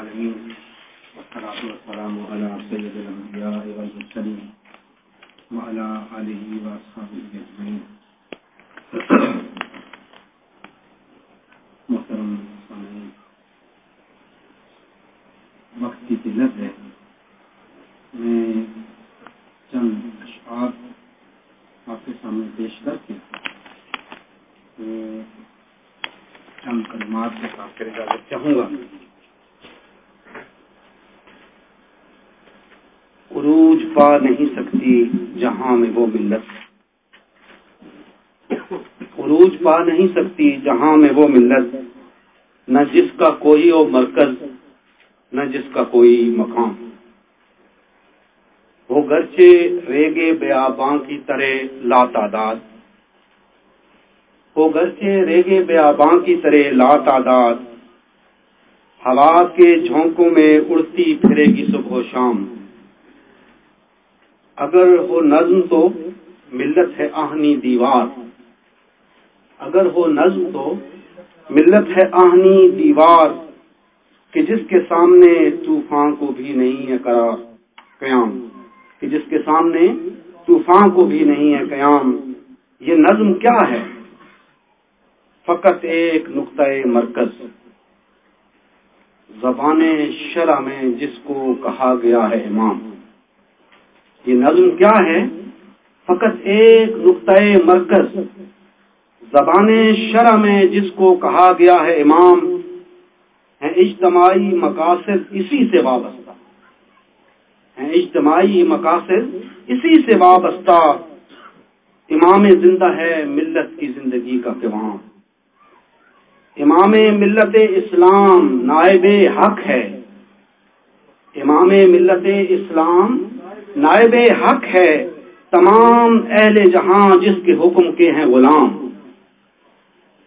العالمين. والصلاة والسلام على سيد الأنبياء والمرسلين وعلى آله وأصحابه أجمعين. محترم سامعین وقت کی قلت ہے۔ میں چند اشعار آپ کے سامنے پیش کر کے چند کلمات کے ساتھ کر اجازت چاہوں گا۔ عروج پا نہیں سکتی جہاں میں وہ ملت۔ عروج پا نہیں سکتی جہاں میں وہ ملت۔ نہ جس کا کوئی ہو مرکز، نہ جس کا کوئی مقام۔ وہ گرچے ریگے بیاباں کی طرح لا تعداد وہ گرچے ریگے بیاباں کی طرح لا تعداد ہوا کے جھونکوں میں اڑتی پھرے گی صبح و شام۔ اگر ہو نظم تو ملت ہے آہنی دیوار۔ اگر ہو نظم تو ملت ہے آہنی دیوار کہ جس کے سامنے طوفان کو بھی نہیں ہے قرار، قیام۔ کہ جس کے سامنے طوفان کو بھی نہیں ہے قیام۔ یہ نظم کیا ہے؟ فقط ایک نقطۂ مرکز۔ زبان شرح میں جس کو کہا گیا ہے امام۔ یہ نظم کیا ہے؟ فقط ایک نقطۂ مرکز، زبان شرح میں جس کو کہا گیا ہے امام ہے اجتماعی مقاصد اسی سے وابستہ۔ ہے اجتماعی مقاصد اسی سے وابستہ۔ امام زندہ ہے ملت کی زندگی کا قوام امام ملت اسلام نائب حق ہے۔ امام ملت اسلام نائب حق ہے تمام اہل جہاں جس کے حکم کے ہیں غلام۔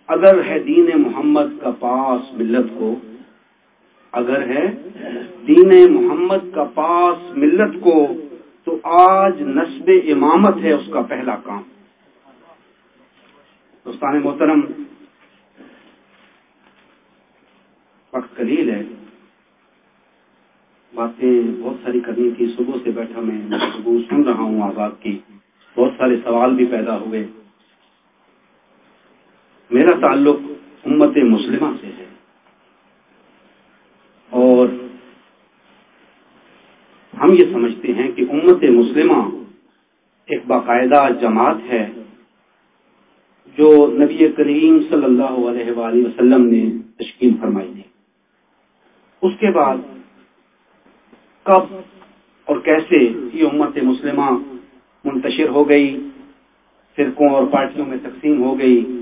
اگر ہے دین محمد کا پاس ملت کو، اگر ہے دین محمد کا پاس ملت کو، تو آج نصب امامت ہے اس کا پہلا کام۔ دوستان محترم وقت قلیل ہے باتیں بہت ساری کرنی تھی، صبح سے بیٹھا میں صبح سن رہا ہوں آزاد کی۔ بہت سارے سوال بھی پیدا ہوئے۔ میرا تعلق امت مسلمہ سے ہے۔ اور ہم یہ سمجھتے ہیں کہ امت مسلمہ ایک باقاعدہ جماعت ہے جو نبی کریم صلی اللہ علیہ وآلہ وسلم نے تشکیل فرمائی تھی۔ اس کے بعد کب اور کیسے یہ امت مسلمہ منتشر ہو گئی، فرقوں اور پارٹیوں میں تقسیم ہو گئی۔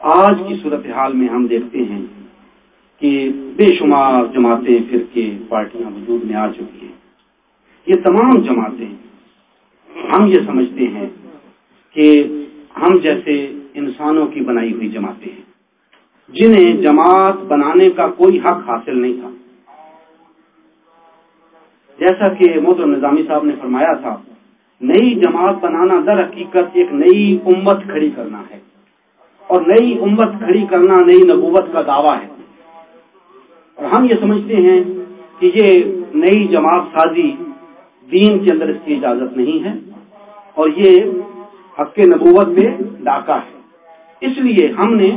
آج کی صورتحال میں ہم دیکھتے ہیں کہ بے شمار جماعتیں فرقے پارٹیاں وجود میں آ چکی ہیں۔ یہ تمام جماعتیں ہم یہ سمجھتے ہیں کہ ہم جیسے انسانوں کی بنائی ہوئی جماعتیں ہیں، جنہیں جماعت بنانے کا کوئی حق حاصل نہیں تھا۔ جیسا کہ محترم نظامی صاحب نے فرمایا تھا، نئی جماعت بنانا در حقیقت ایک نئی امت کھڑی کرنا ہے۔ اور نئی امت کھڑی کرنا نئی نبوت کا دعویٰ ہے۔ اور ہم یہ سمجھتے ہیں کہ یہ نئی جماعت سازی دین کے اندر اس کی اجازت نہیں ہے، اور یہ حق نبوت پہ ڈاکہ ہے۔ اس لیے ہم نے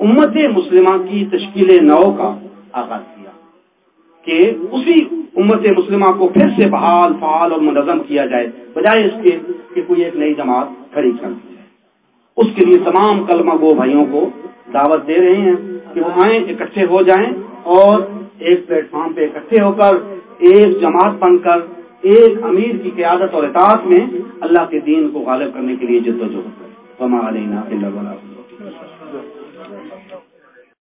امت مسلمہ کی تشکیل نو کا آغاز کیا کہ اسی امت مسلمہ کو پھر سے بحال، فعال اور منظم کیا جائے، بجائے اس کے کہ کوئی ایک نئی جماعت کھڑی کر دی جائے۔ اس کے لیے تمام کلمہ گو بھائیوں کو دعوت دے رہے ہیں کہ وہ آئیں، اکٹھے ہو جائیں اور ایک پلیٹ فارم پہ اکٹھے ہو کر ایک جماعت بن کر ایک امیر کی قیادت اور اطاعت میں اللہ کے دین کو غالب کرنے کے لیے جد و جہد کریں۔